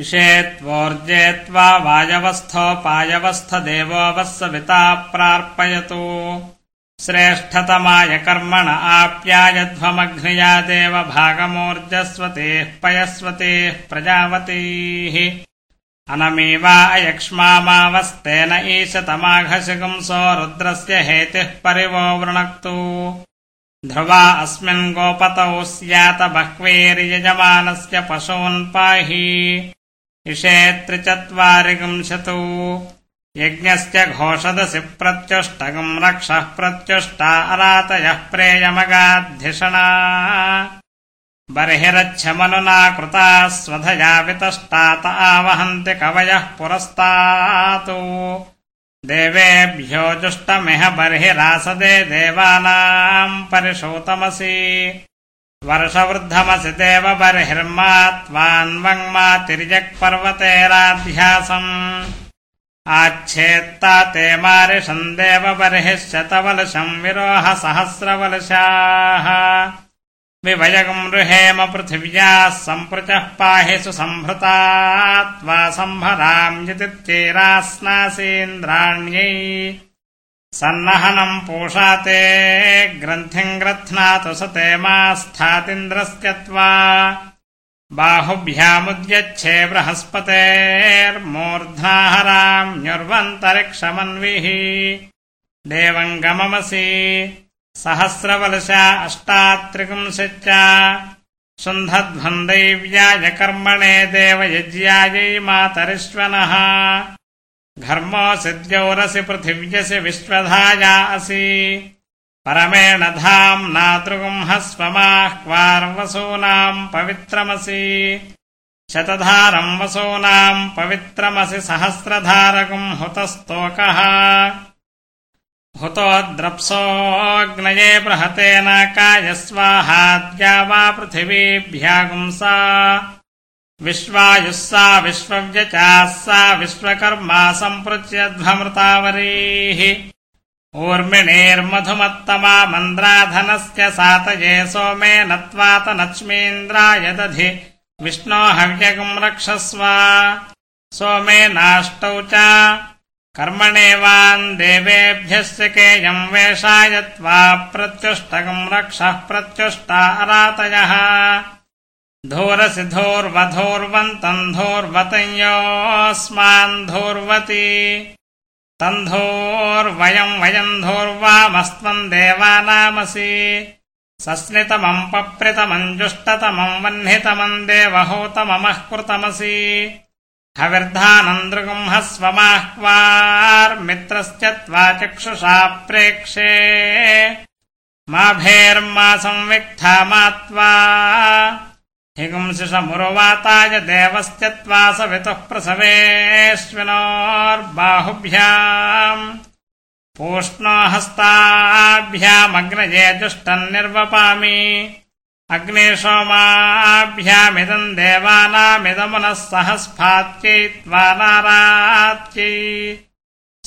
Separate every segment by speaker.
Speaker 1: इषेत्वोर्जे त्वा वायवस्थोपायवस्थदेवो वः सविता प्रार्पयतु। श्रेष्ठतमाय कर्मण आप्यायध्वमघ्नया देव भागमोर्जस्वतेः पयस्वतेः प्रजावतीः अनमेवा अयक्ष्मामावस्तेन ईशतमाघशिगुंसो रुद्रस्य हेतिः परिवो वृणक्तु। ध्रुवा अस्मिन् गोपतौ स्यात बह्वेर्यजमानस्य पशून् पाहि इषेत्रिचत्वारिगुंशतु यज्ञस्य घोषदसि प्रत्युष्टगम् रक्षः प्रत्युष्टा अरातयः प्रेयमगाद्धिषणा बर्हिरच्छमनुना कृता स्वधया वितष्टात आवहन्ति कवयः पुरस्तात्। देवेभ्यो जुष्टमिह बर्हिरासदे देवानाम् परिशोतमसि वर्षवृद्धमसि देव बर्हिर्मा त्वान्वङ्मातिर्यक्पर्वतेराध्यासम् आच्छेत्ता ते मारिषम् देव बर्हिः शतवलशम् विरोह सहस्रवलशाः। विभयगम् रुहेम पृथिव्याः सम्पृचः पाहि सुसम्भृता त्वा सम्भराम् यतित्येरास्नासीन्द्राण्यै सन्नहनम् पूषा ते ग्रन्थिम् ग्रथ्नातु स ते मास्थातिन्द्रस्य त्वा बाहुभ्यामुद्यच्छे बृहस्पतेर्मूर्ध्नाहराम्युर्वन्तरिक्षमन्विः देवम् गममसि सहस्रवलशा अष्टात्रिपुंश्च शुन्धध्वन्दैव्याय कर्मणे देवयज्ञायै मातरिश्वनः घर्मोऽसि द्यौरसि पृथिव्यसि विश्वधाया असि। परमेण धाम्नातृगुंहस्वमाह्वार्वसूनाम् पवित्रमसि। शतधारम् वसूनाम् पवित्रमसि सहस्रधारकम् हुतस्तोकः। हुतोद्रप्सोऽग्नये बृहतेन कायस्वाहाद्या वा पृथिवीभ्यागुंसा विश्वायुः सा विश्वव्यचाः सा विश्वकर्मा सम्पृच्यध्वमृतावरीः ऊर्मिणेर्मधुमत्तमा मन्द्राधनस्य सातये सोमे नत्वात लक्ष्मीन्द्राय दधि। विष्णो हव्यगम् रक्षस्व। सोमेनाष्टौ च कर्मणेवान् देवेभ्यश्च केयम् वेषाय त्वा प्रत्युष्टकम् रक्षः प्रत्युष्टा अरातयः धूरसि धूर्वधूर्वन्तम् धूर्वतयोऽस्मान् धूर्वति तन्धोर्वयम् वयम् धूर्वामस्त्वम् देवानामसि। सस्नितमम् पप्रितमम् जुष्टतमम् वह्नितमम् देवहूतममः कृतमसि हविर्धानन्दृगुंहस्वमाह्वार्मित्रश्च त्वा चक्षुषा प्रेक्षे माभेर्मा संविक्था मा त्वा हिगुंसिषमुरुवाताय देवश्च त्वा सवितुः प्रसवेश्विनोर्बाहुभ्याम् पूष्णो हस्ताभ्यामग्नये जुष्टम् निर्वपामि अग्निशोमाभ्यामिदम् देवानामिदमुनः सह स्फात्यै त्वा नारात्यै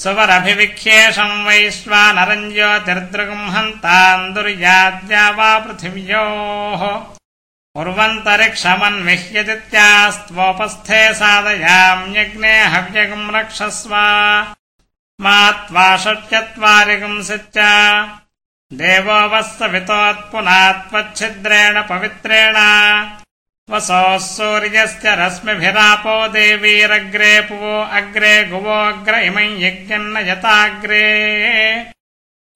Speaker 1: सुवरभिविख्येषम् वैश्वानरम् ज्योतिर्दृगुंहन्ताम् दुर्याद्या वा पृथिव्योः उर्वन्तरिक्षमन्विह्यदित्यास्त्वोपस्थे साधयाम्यग्ने हव्यगम् रक्षस्व। मा त्वा षट्चत्वारिगुंसिच्च देवो वः सवितोत्पुनात्वच्छिद्रेण पवित्रेण। वसोः सूर्यस्य रश्मिभिरापो देवीरग्रे पुवो अग्रे गुवोऽग्र इमम् यज्ञम् न यताग्रे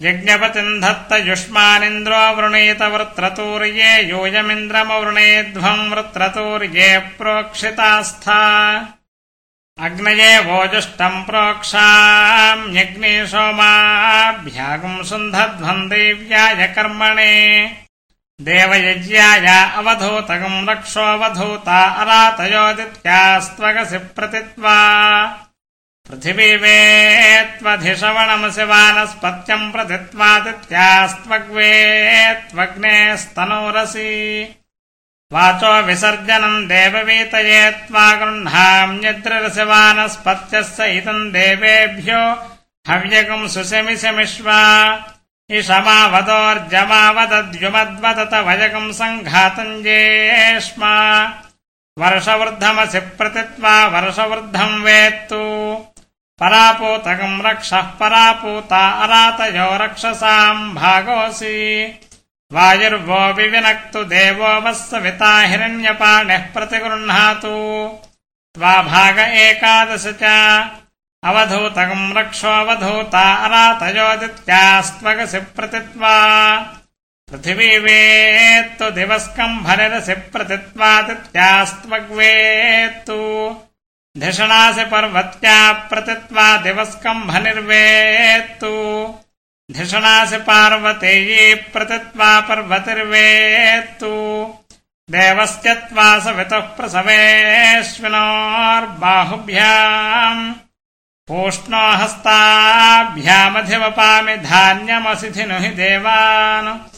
Speaker 1: यज्ञपतिम् धत्त युष्मानिन्द्रो वृणीत वृत्रतूर्ये यूयमिन्द्रमवृणेध्वम् वृत्रतूर्ये प्रोक्षितास्था। अग्नये वोजुष्टम् प्रोक्षाम्यग्ने सोमाभ्यागुम् सुन्धध्वम् देव्याय कर्मणे। देवयज्ञाय अवधूतकम् रक्षोऽवधूता अरातयोदित्यास्त्वगसि प्रतित्वा पृथिवीवे त्वधिषवणमसि वानस्पत्यम् प्रतित्वादित्यास्त्वग्वे त्वग्नेस्तनोरसि वाचो विसर्जनम् देववीतये त्वा गृह्णाम्यद्ररसि वानस्पत्यस्य इदम् देवेभ्यो हव्यगम् सुशमिशमिष्वा इषमावदोर्जमावदद्युमद्वदत वयगम् सङ्घातम् जेष्मा वर्षवृद्धमसि प्रतित्वा वर्षवृद्धम् वेत्तु परापूतकम् रक्षः परापूता अरातयो रक्षसाम् भागोऽसि। वायुर्वो विविनक्तु देवो वः सविता हिरण्यपाणिः प्रतिगृह्णातु। त्वा भाग एकादश च। अवधूतकम् रक्षोऽवधूता अरातयोदित्यास्त्वगसि प्रतित्वा। पृथिवी वेत्तु दिवस्कम् भरिरसि प्रतित्वादित्यास्त्वग्वेत्तु धिषणासि पर्वत्या प्रतित्वा दिवस्कम् भनिर्वेत्तु धिषणासि पार्वतेयी प्रतित्वा पर्वतिर्वेत्तु। देवस्य त्वा सवितुः प्रसवेश्विनोर्बाहुभ्याम्। पूष्णो हस्ताभ्यामधिवपामि धान्यमसिधिनु हि देवान्।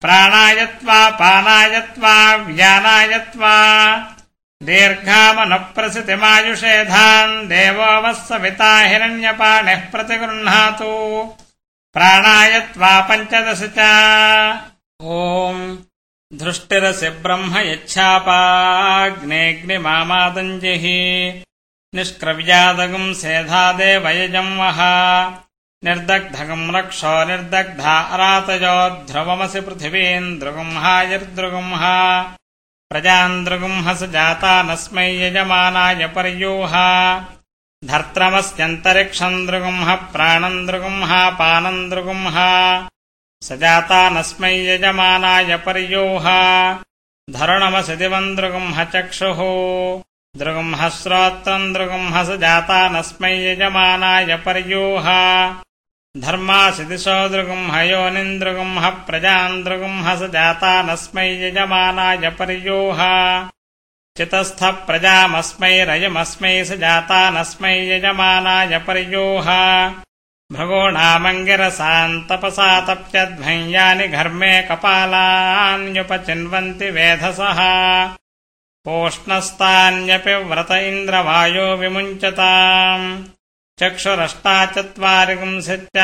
Speaker 1: प्राणायत्वा पानायत्वा व्यानायत्वा दीर्घामनुप्रसितिमायुषेधान् देवो वः सविता हिरण्यपाणिः प्रतिगृह्णातु। प्राणायत्वा पञ्चदश च। ओम् धृष्टिरसि ब्रह्म यच्छापाग्नेऽग्निमामादञ्जिः। निष्क्रव्यादगम् सेधादेवयजम् वः। निर्दग्धगम् रक्षो निर्दग्धा अरातयो ध्रुवमसि पृथिवीम् दृगुंहायर्दृगुंहा प्रजान्द्रुगुंहस जाता नस्मै यजमानाय प्राणम् दृगुंहा पानम् दृगुंहा स जाता नस्मै यजमानाय पर्यूहा। धरुणमसि दिवम् दृगुंह चक्षुः। दृगुंह श्रोत्रम् दृगुंह स जाता नस्मै यजमानाय पर्यूहा धर्मासि दिशो दृगुंह योनिन्द्रुगुंह प्रजाम् दृगुंह स जाता नस्मै यजमानाय पर्यूहा। चितस्थ प्रजामस्मै रयमस्मै स जाता नस्मै यजमानाय पर्यूहा। भृगोणामङ्गिरसान्तपसा तप्यध्वंयानि घर्मे कपालान्युपचिन्वन्ति वेधसः। पोष्णस्तान्यपि व्रत इन्द्रवायो विमुञ्चताम् चक्षुरष्टाचत्वारिगुंसित्य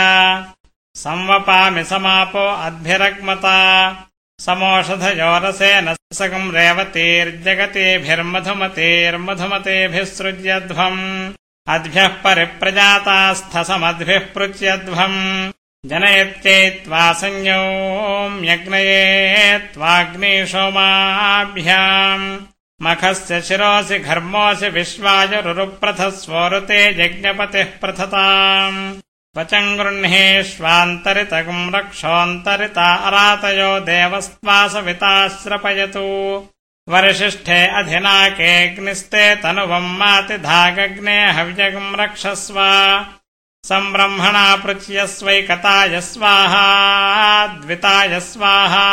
Speaker 1: संवपामि समापो अद्भिरग्मता। समोषधयोरसेन सकम् रेवतीर्जगतेभिर्मधुमतेर्मधुमतेभिः सृज्यध्वम् अद्भ्यः परिप्रजातास्थसमद्भिः पृच्यध्वम् जनयत्येत्वा संयोम्यग्नये त्वाग्निशोमाभ्याम् मखस्य शिरोऽसि घर्मोऽसि विश्वायुरुप्रथस्वोरुते यज्ञपतिः प्रथताम्। वचम् गृह्णेष्वान्तरितगम् रक्षोऽन्तरिता अरातयो देवस्त्वा सविताश्रपयतु वरिशिष्ठे अधिनाकेऽग्निस्ते तनुवम् मातिधागग्ने हव्यगम् रक्षस्व। सम्ब्रह्मणा पृच्यस्वैकताय स्वाहा द्विताय स्वाहा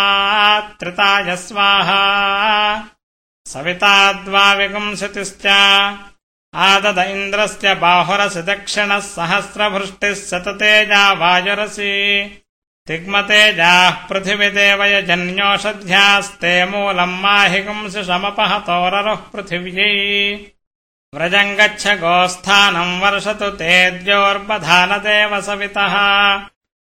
Speaker 1: त्रिताय स्वाहा सविता द्वाविगुंसतिश्च आदद इन्द्रस्य बाहुरसि दक्षिणः सहस्रभृष्टिः सततेजा वायुरसि। तिग्मतेजाः पृथिविदेवयजन्योषध्यास्ते मूलम् माहिगुंसि समपहतोररुः पृथिव्यै। व्रजम् गच्छ गोस्थानम् वर्षतु तेद्योर्बधानदेव सवितः।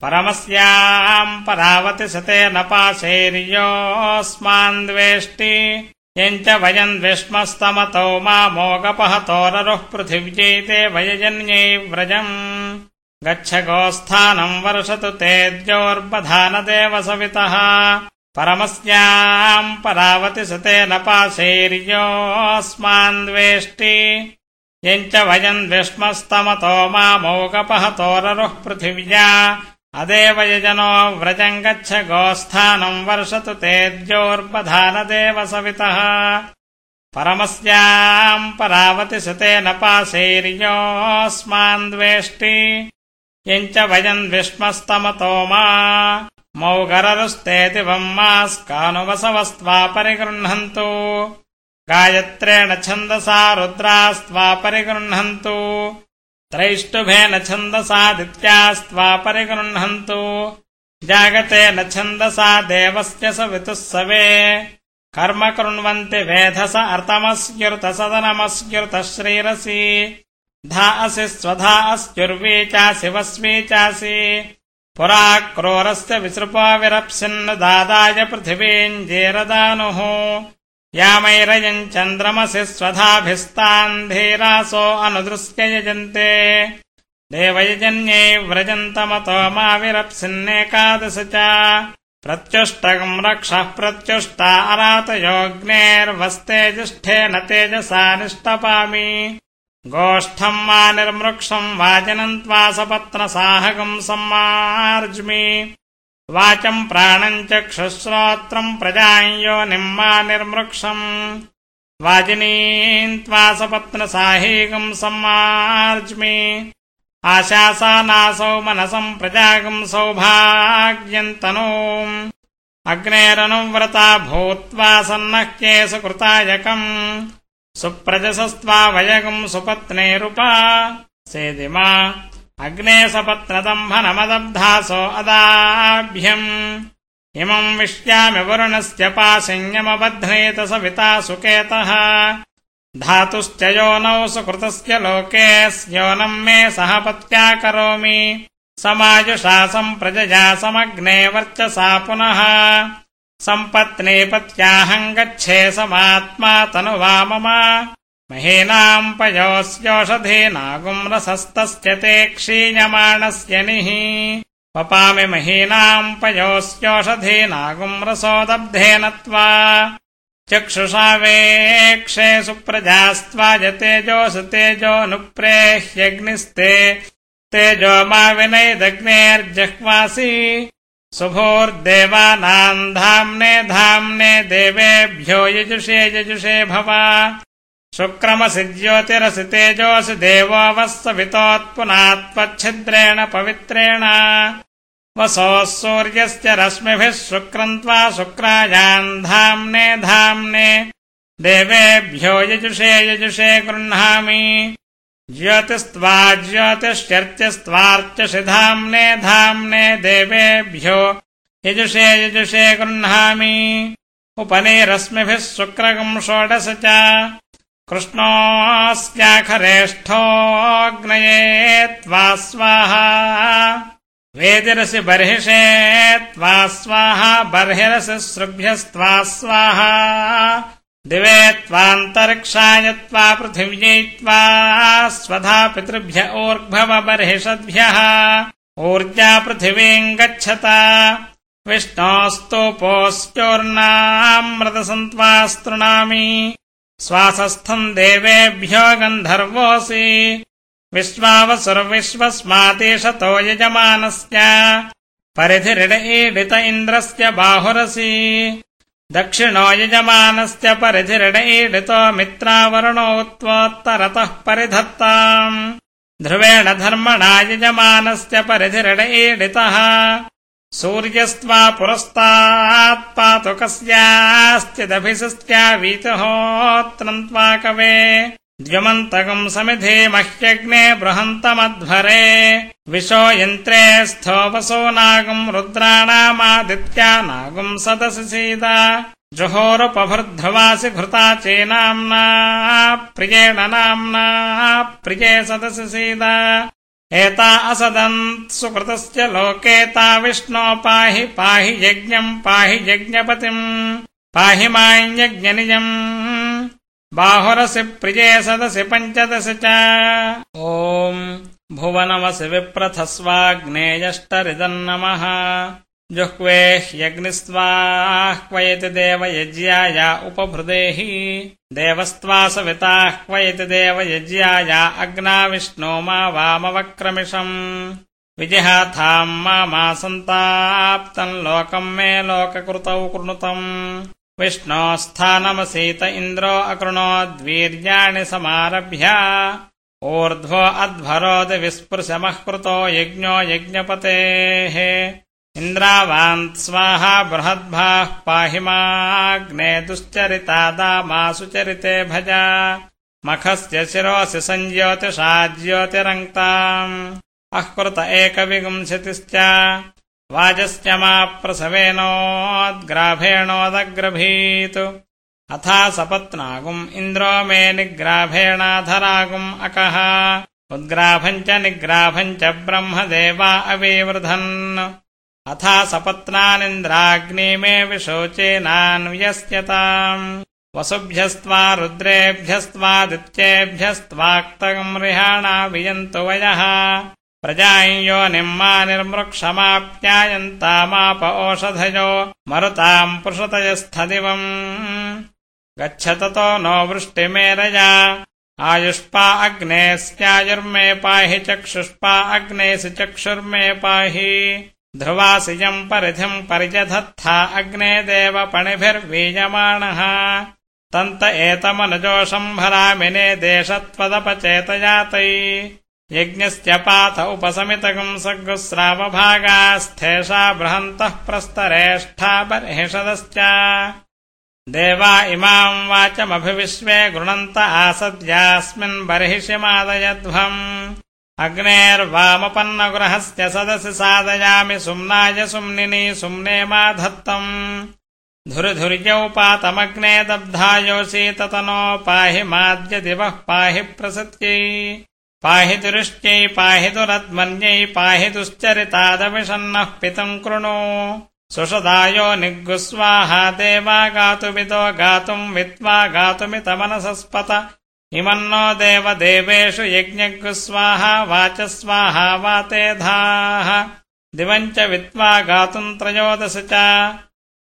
Speaker 1: परमस्याम् परावति सतेन पाशैर्योऽस्मान्द्वेष्टि यञ्च वयम् द्विष्मस्तमतो मामोगपहतोररुः पृथिव्यै ते वयजन्यै व्रजम्। गच्छ गोस्थानम् वर्षतु तेद्योर्बधानदेव सवितः। परमस्याम् परावति सतेन पाशैर्योऽस्मान्द्वेष्टि यञ्च वयम् द्विष्मस्तमतो मामोगपहतोररुः पृथिव्या अदेव यजनो व्रजम् गच्छ गोस्थानम् वर्षतु तेद्योर्बधानदेव सवितः। परमस्याम् परावति सतेन पाशैर्योऽस्मान्द्वेष्टि यञ्च वयम् द्विष्मस्तमतो मा। मौगररुस्ते दिवम् मास्कानुवसवस्त्वा परिगृह्णन्तु। गायत्रेण छन्दसा रुद्रास्त्वा परिगृह्णन्तु त्रैष्टुभेन छन्दसादित्यास्त्वा परिगृह्णन्तु। जागतेन छन्दसा देवस्य सवितुः सवे कर्म कृण्वन्ति वेधस अर्तमस्युर्तसदनमस्युर्तः श्रीरसि धा असि स्वधा अस्युर्वी चासि वस्वी चासि। पुरा क्रोरस्य विसृपो विरप्सिन्न दादाय पृथिवीम् जेरदानुः यामैरयम् चन्द्रमसि स्वधाभिस्तान् धीरासो अनुदृश्य यजन्ते देवयजन्ये व्रजन्तमतो मा विरप्सिन्नेकादश च। प्रत्युष्टकम् रक्षः प्रत्युष्टा अरातयोऽग्नेर्वस्ते जिष्ठेन तेजसा निष्टपामि। गोष्ठम् वा निर्मृक्षम् वाजनन्त्वा सपत्नसाहकम् सम्मार्ज्मि वाचम् प्राणम् चक्षुश्रोत्रम् प्रजाम् योनिम् वा निर्मृक्षम्। वाजिनीम् त्वा सपत्नसाहीकम् सम्मार्ज्मि आशासानासौ मनसम् प्रजागम् सौभाग्यम् तनूम् अग्नेरनुव्रता भूत्वा सन्नह्ये सुकृतायकम् सुप्रजसस्त्वा वयगम् सुपत्नेरुपा सेदिमा अग्ने सपत्नदम्भनमदब्धासो अदाभ्यम्। इमम् विश्यामि वरुणस्य पाशञ्यमबध्नेत सविता सुकेतः। धातुश्च योनौ सुकृतस्य लोकेऽस्योनम् मे सह पत्या करोमि। समायुषा सम्प्रजया समग्ने वर्चसा पुनः। सम्पत्ने पत्याहम् गच्छे समात्मा तनुवा मम महीनाम् पयोस्योषधीनागुम् रसस्तस्य ते क्षीयमाणस्य निः। पपामि महीनाम् पयोस्योषधीनागुम् रसोदब्धेन त्वा। चक्षुषा वेक्षे सुप्रजास्त्वा यतेजोऽसु तेजोऽनुप्रेह्यग्निस्ते तेजो मा विनैदग्नेर्जह्वासि शुभोर्देवानाम् धाम्ने धाम्ने देवेभ्यो यजुषे यजुषे भव शुक्रमसि ज्योतिरसि तेजोऽसि देवो वः सवितोत्पुनात्वच्छिद्रेण पवित्रेण वसोः सूर्यस्य रश्मिभिः शुक्रम् त्वा शुक्रायाम् धाम्ने धाम्ने। देवेभ्यो यजुषे यजुषे गृह्णामि। ज्योतिस्त्वा ज्योतिष्यर्त्यस्त्वार्चसि धाम्ने धाम्ने। देवेभ्यो यजुषे यजुषे गृह्णामि। उपनेरश्मिभिः शुक्रगम् षोडश च कृष्णोऽस्याखरेष्ठोऽग्नये त्वा स्वाहा। वेदिरसि बर्हिषे त्वा स्वाहा बर्हिरसि सृभ्यस्त्वा स्वाहा। दिवे त्वान्तरिक्षाय त्वा पृथिव्यै त्वा स्वधा पितृभ्य ऊर्ध्व बर्हिषद्भ्यः। ऊर्जा पृथिवीम् गच्छत। विष्णोस्तोपोश्चोर्णामृतसन्त्वा स्तृणामि श्वासस्थम् देवेभ्यो गन्धर्वोऽसि। विश्वावसुर्विश्वस्मादेशतो यजमानस्य। परिधिरिड ईडित इन्द्रस्य बाहुरसि। दक्षिणो यजमानस्य परिधिरिड ईडितो मित्रावरुणोत्वोत्तरतः परिधत्ताम्। ध्रुवेण धर्मणा यजमानस्य परिधिरिड ईडितः सूर्यस्त्वा पुरस्तात् पातु कस्याश्चिदभिषस्त्यावीतहोत्रम् त्वा कवे। द्व्यमन्तकम् समिधे मह्यग्ने बृहन्तमध्वरे। विशो यन्त्रे स्थोपसो नागम् रुद्राणामादित्या नागम् सदसि सीद। जुहोरुपभृद्धवासि घृता चेनाम्ना प्रियेण नाम्ना प्रिये सदसि सीद एता असदन्त् सुकृतस्य लोकेता विष्णो पाहि पाहि यज्ञम् पाहि यज्ञपतिम् पाहि माञ्यज्ञनिजम् बाहुरसि प्रिये सदसि पञ्चदश च। ॐ भुवनमसि विप्रथस्वाग्नेयष्टरिदन्नमः जुह्वे ह्यग्निस्त्वाह्वयति देवयज्ञाय उपभृदेहि। देवस्त्वा सविताह्वयति देवयज्ञाय अग्ना विष्णो मा वामवक्रमिषम् विजिहाथाम् मा सन्ताप्तम् लोकम् मे लोककृतौ कृणुतम्। विष्णोस्थानमसीत इन्द्रो अकृणोद्वीर्याणि समारभ्य। ऊर्ध्वो अध्वरोदि विस्पृशमः कृतो यज्ञो यज्ञपतेः इन्द्रावान् स्वाहा बृहद्भाः पाहि माग्ने दुश्चरितादामासु चरिते भज। मखस्य शिरोऽसि सञ्ज्योतिषा ज्योतिरङ्क्ताम्। अह्कृत एकविंशतिश्च। वाजस्य मा प्रसवेनोद्ग्राभेणोदग्रभीत् अथा सपत्नागुम् इन्द्रो मे निग्राभेणाधरागुम् अकः। उद्ग्राभम् च निग्राभम् च ब्रह्मदेवा अविवृधन् अथा सपत्नानिन्द्राग्नि मे विशोचेनान्व्यस्यताम् वसुभ्यस्त्वा रुद्रेभ्यस्त्वादित्येभ्यस्त्वाक्तम् रिहाणा वियन्तु वयः। प्रजायो निम्मा निर्मृक्षमाप्यायन्तामाप ओषधयो मरुताम् पुषतयस्थदिवम् गच्छततो नो वृष्टिमेरया। आयुष्पा अग्नेस्यायुर्मे पाहि चक्षुष्पा अग्नेसि चक्षुर्मे पाहि ध्रुवासिजम् परिधिम् परिजधत्था अग्ने देवपणिभिर्वीयमाणः तन्त एतमनुजोषम् भरामिने देशत्वदपचेतयातै। यज्ञस्य पाथ उपसमितकम् सग्गुस्रावभागास्थेषा बृहन्तः प्रस्तरेष्ठा बर्हिषदश्च। देवा इमाम् वाचमभिविश्वे गृणन्त आसद्यास्मिन् बर्हिषिमादयध्वम् अग्नेर्वामपन्नगृहस्य सदसि सादयामि सुम्नाय सुम्निनि सुम्ने मा धत्तम् धुरिधुर्यौ पातमग्ने दब्धायोऽसि ततनो पाहि माद्य दिवः पाहि प्रसत्यै। पाहि दुरुश्च्यै पाहि दुरद्मन्यै पाहि दुश्चरितादविषन्नः पितुम् कृणु। सुषदायो निग्गुस्वाहा देवा गातुमिदो गातुम् वित्त्वा गातुमितमनसस्पत इमन्नो देवदेवेषु यज्ञगुस्वाहा वाचस्वाहा वातेधाः। दिवम् च वित्त्वा गातुम् त्रयोदश च।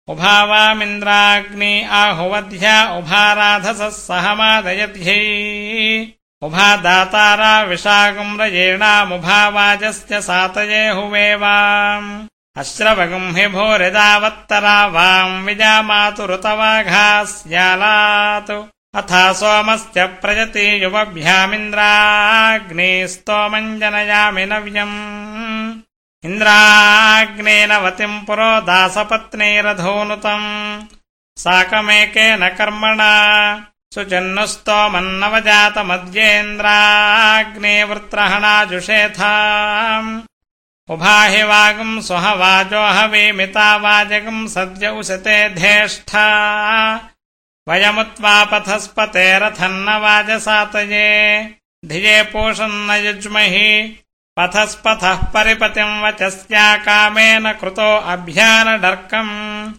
Speaker 1: उभावामिन्द्राग्नि आहुवध्या उभाराधसः सहमादयध्यै उभा दातारा विशागुम्रयेणामुभावाजस्य सातये हुवेवाम् अश्रवगम् हि भूरिदावत्तरा वाम् विजामातुरुतवाघास्यालात् अथा सोमस्य प्रजति युवभ्यामिन्द्राग्ने स्तोमम् जनयामि नव्यम्। इन्द्राग्नेनवतिम् पुरो दासपत्नीरधोनुतम्। साकमेकेन कर्मणा सुचिन्नुस्तोमन्नवजातमद्येन्द्राग्ने वृत्रहणाजुषेथा उभाहि वागम् स्वह वाजो हवीमिता वाजगम् सद्य उशते धेष्ठा वयमुत्वापथस्पतेरथन्न वाजसातये धिये पूषन्न युज्महि। पथस्पथः परिपतिम् वचस्या कामेन कृतो अभ्यानडर्कम्।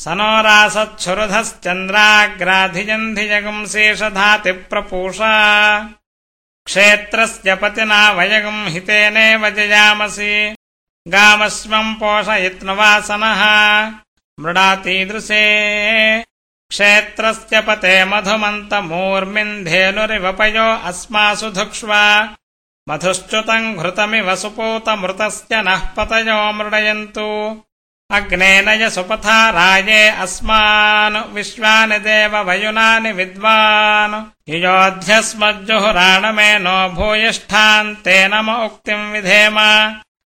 Speaker 1: स नो रासच्छुरुधश्चन्द्राग्राधिजन्धिजगम् शेषधातिप्रपूषा। क्षेत्रस्य पतिना वयगम् हितेनेव जयामसि। गामस्वम् पोषयित्नुवासनः। मृडातीदृशे क्षेत्रस्य पते मधुमन्तमूर्मिन्धेनुरिवपयो अस्मासु धुक्ष्वा। मधुश्च्युतम् घृतमिव सुपूतमृतस्य नः पतयो मृडयन्तु। अग्नेन यसुपथा राये अस्मान् विश्वानि देव वयुनानि विद्वान्। युयोध्यस्मज्जुहुराणमे नो भूयिष्ठान्ते नम उक्तिम् विधेम।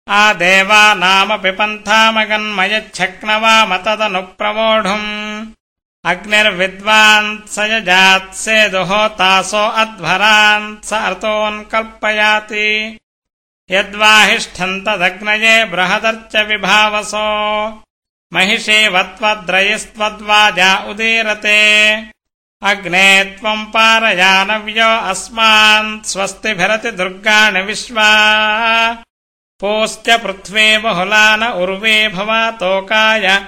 Speaker 1: आदेवानामपि पन्थामगन्मयच्छक्नवाम तदनुप्रवोढुम् अग्निर्विद्वान्स यजात्सेदुः तासो अध्वरान् स अर्थोऽन्कल्पयाति यद्वाहिष्ठन्तदग्नये बृहदर्च विभावसो। महिषीवत्वद्रयिस्त्वद्वाजा उदीरते। अग्ने त्वम् पारयानव्यो अस्मान् स्वस्तिभिरति दुर्गाणि विश्वा। पोश्च पृथ्वी बहुलान उर्वे भवातोकाय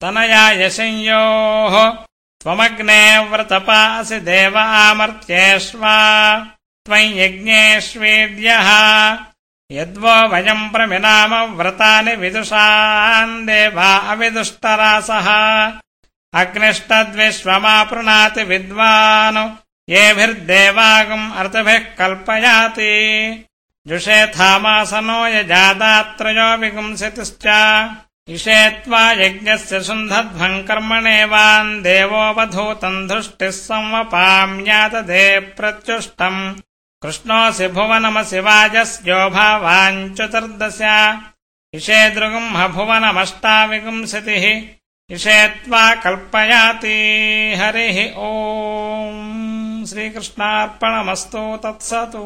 Speaker 1: तनया यशंयोः त्वमग्ने व्रतपासि देव आमर्त्येष्वा। त्वम् यज्ञेष्वेद्यः यद्वो वयम् प्रमिनाम व्रतानि विदुषान् देवा अविदुष्टरासः। अग्निष्टद्विश्वमापृणाति विद्वान्। येभिर्देवागम् अर्तभिः कल्पयाति। जुषेथामासनो यजादात्रयो विगुंसितिश्च इषे त्वा यज्ञस्य सुन्धध्वम् कर्मणेवान् देवोऽवधूतम् धृष्टिः संवपाम्यादधे प्रत्युष्टम्। कृष्णोऽसि भुवनमसि वाजस्योभावाञ्चतुर्दश इषे दृगुम् भुवनमष्टाविगुंसतिः। इषे त्वा कल्पयाति हरिः। ओम् श्रीकृष्णार्पणमस्तु तत्सतु